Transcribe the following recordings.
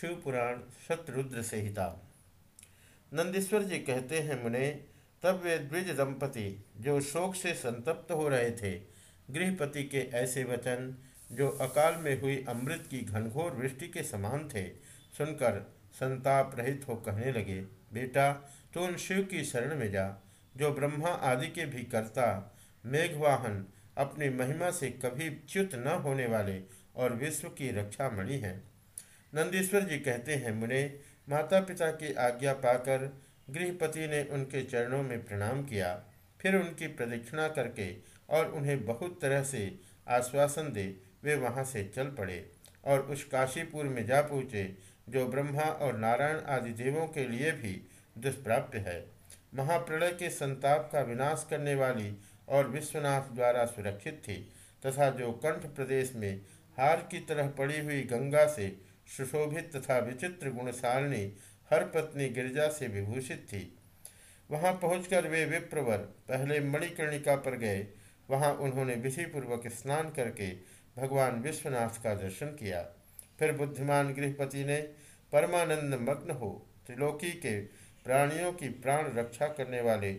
शिव पुराण शतरुद्र संहिता नंदीश्वर जी कहते हैं, मुने, तब वे द्विज दंपति जो शोक से संतप्त हो रहे थे, गृहपति के ऐसे वचन, जो अकाल में हुई अमृत की घनघोर वृष्टि के समान थे, सुनकर संताप रहित हो कहने लगे, बेटा तो उन शिव की शरण में जा, जो ब्रह्मा आदि के भी कर्ता, मेघवाहन, अपनी महिमा से कभी च्युत न होने वाले और विश्व की रक्षा मणि हैं। नंदीश्वर जी कहते हैं, मुने माता पिता की आज्ञा पाकर गृहपति ने उनके चरणों में प्रणाम किया। फिर उनकी प्रदक्षिणा करके और उन्हें बहुत तरह से आश्वासन दे, वे वहाँ से चल पड़े और उस काशीपुर में जा पहुँचे, जो ब्रह्मा और नारायण आदि देवों के लिए भी दुष्प्राप्य है। महाप्रलय के संताप का विनाश करने वाली और विश्वनाथ द्वारा सुरक्षित थी, तथा जो कंठ प्रदेश में हार की तरह पड़ी हुई गंगा से सुशोभित तथा विचित्र गुणशालिनी हर पत्नी गिरजा से विभूषित थी। वहाँ पहुंचकर वे विप्रवर पहले मणिकर्णिका पर गए। वहाँ उन्होंने विधिपूर्वक स्नान करके भगवान विश्वनाथ का दर्शन किया। फिर बुद्धिमान गृहपति ने, परमानंद मग्न हो, त्रिलोकी के प्राणियों की प्राण रक्षा करने वाले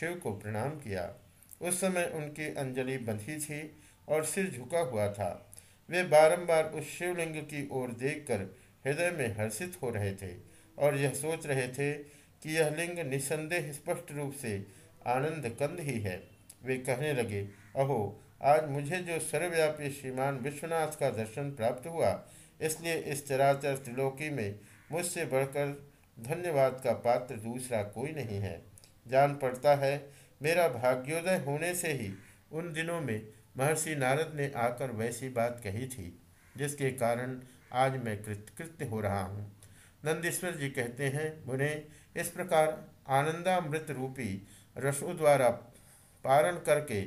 शिव को प्रणाम किया। उस समय उनकी अंजलि बंधी थी और सिर झुका हुआ था। वे बारंबार उस शिवलिंग की ओर देखकर हृदय में हर्षित हो रहे थे और यह सोच रहे थे कि यह लिंग निसंदेह स्पष्ट रूप से आनंद कंद ही है। वे कहने लगे, अहो, आज मुझे जो सर्वव्यापी श्रीमान विश्वनाथ का दर्शन प्राप्त हुआ, इसलिए इस चराचर त्रिलोकी में मुझसे बढ़कर धन्यवाद का पात्र दूसरा कोई नहीं है। जान पड़ता है, मेरा भाग्योदय होने से ही उन दिनों में महर्षि नारद ने आकर वैसी बात कही थी, जिसके कारण आज मैं कृतकृत्य हो रहा हूँ। नंदीश्वर जी कहते हैं उन्हें इस प्रकार आनंदामृत रूपी रसो द्वारा पारण करके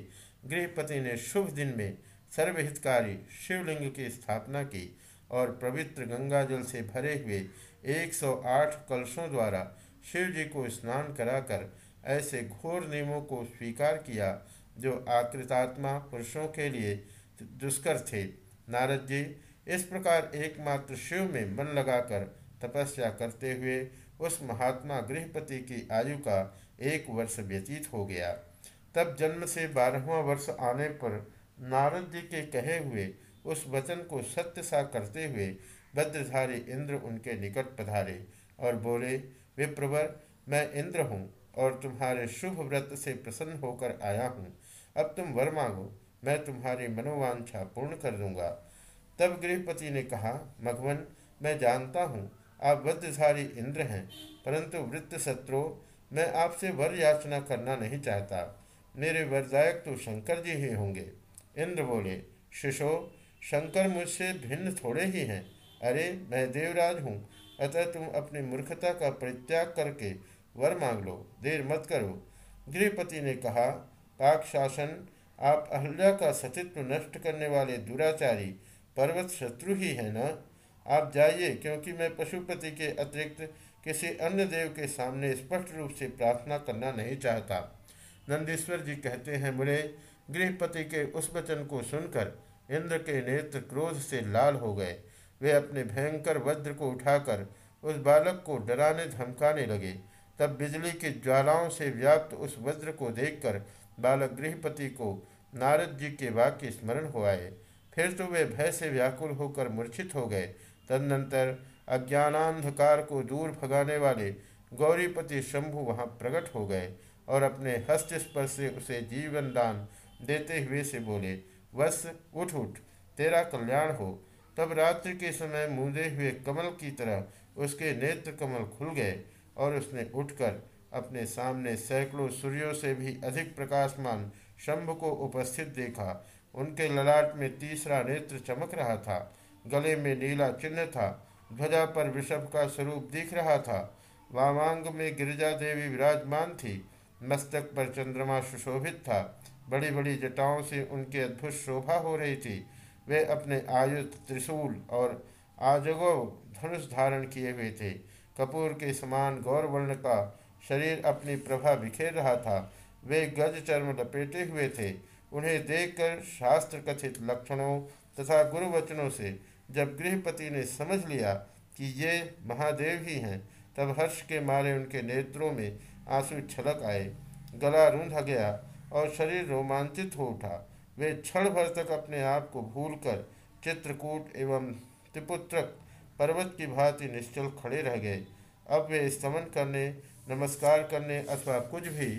गृहपति ने शुभ दिन में सर्वहितकारी शिवलिंग की स्थापना की और पवित्र गंगा जल से भरे हुए 108 कलशों द्वारा शिव जी को स्नान कराकर ऐसे घोर नियमों को स्वीकार किया जो आकृतात्मा पुरुषों के लिए दुष्कर थे। नारद जी, इस प्रकार एकमात्र शिव में मन लगाकर तपस्या करते हुए उस महात्मा गृहपति की आयु का एक वर्ष व्यतीत हो गया। तब जन्म से बारहवा वर्ष आने पर नारद जी के कहे हुए उस वचन को सत्य सा करते हुए भद्रधारी इंद्र उनके निकट पधारे और बोले, विप्रवर, मैं इंद्र हूँ और तुम्हारे शुभ व्रत से प्रसन्न होकर आया हूँ। अब तुम वर मांगो, मैं तुम्हारी मनोवांछा पूर्ण कर दूँगा। तब गृहपति ने कहा मघवन मैं जानता हूँ, आप वज्रधारी इंद्र हैं, परंतु वृत्त शत्रु, मैं आपसे वर याचना करना नहीं चाहता। मेरे वरदायक तो शंकर जी ही होंगे। इंद्र बोले, शिशो, शंकर मुझसे भिन्न थोड़े ही हैं। अरे, मैं देवराज हूँ, अतः तुम अपनी मूर्खता का परित्याग करके वर मांग लो, देर मत करो। गृहपति ने कहा पाक शासन आप अहल्या का सतित्व नष्ट करने वाले दुराचारी, पर्वत शत्रु ही है ना? आप जाइए, क्योंकि मैं पशुपति के अतिरिक्त किसी अन्य देव के सामने स्पष्ट रूप से प्रार्थना करना नहीं चाहता। नंदीश्वर जी कहते हैं मुझे गृहपति के उस वचन को सुनकर इंद्र के नेत्र क्रोध से लाल हो गए। वे अपने भयंकर वज्र को उठाकर उस बालक को डराने धमकाने लगे। तब बिजली की ज्वालाओं से व्याप्त उस वज्र को देखकर बालक गृहपति को नारद जी के वाक्य स्मरण हो आए फिर तो वे भय से व्याकुल होकर मूर्छित हो गए। तदनंतर अज्ञानांधकार को दूर भगाने वाले गौरीपति शंभु वहाँ प्रकट हो गए और अपने हस्त स्पर्श से उसे जीवन दान देते हुए से बोले वस उठ उठ, तेरा कल्याण हो। तब रात्रि के समय मूंदे हुए कमल की तरह उसके नेत्र कमल खुल गए और उसने उठकर अपने सामने सैकड़ों सूर्यों से भी अधिक प्रकाशमान शंभ को उपस्थित देखा। उनके ललाट में तीसरा नेत्र चमक रहा था। गले में नीला चिन्ह था। ध्वजा पर विषभ का स्वरूप दिख रहा था। वामांग में गिरिजा देवी विराजमान थी। मस्तक पर चंद्रमा सुशोभित था। बड़ी बड़ी जटाओं से उनकी अद्भुत शोभा हो रही थी। वे अपने आयुध त्रिशूल और आजगो धनुष धारण किए हुए थे। कपूर के समान गौरवर्ण का शरीर अपनी प्रभा बिखेर रहा था। वे गज चर्म लपेटे हुए थे। उन्हें देखकर शास्त्र कथित लक्षणों तथा गुरु वचनों से जब गृहपति ने समझ लिया कि ये महादेव ही हैं, तब हर्ष के मारे उनके नेत्रों में आँसू छलक आए, गला रूंधा गया और शरीर रोमांचित हो उठा। वे क्षण भर तक अपने आप को भूलकर चित्रकूट एवं त्रिपुत्रक पर्वत की भांति निश्चल खड़े रह गए। अब वे स्तमन करने, नमस्कार करने अथवा कुछ भी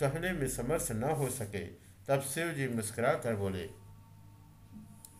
कहने में समर्थ न हो सके, तब शिव जी मुस्कुरा कर बोले